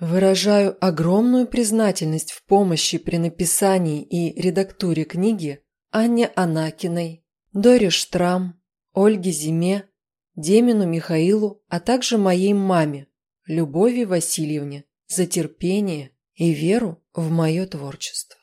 Выражаю огромную признательность в помощи при написании и редактуре книги Анне Анакиной, Доре Штрам, Ольге Зиме, Демину Михаилу, а также моей маме, Любови Васильевне, за терпение и веру в мое творчество.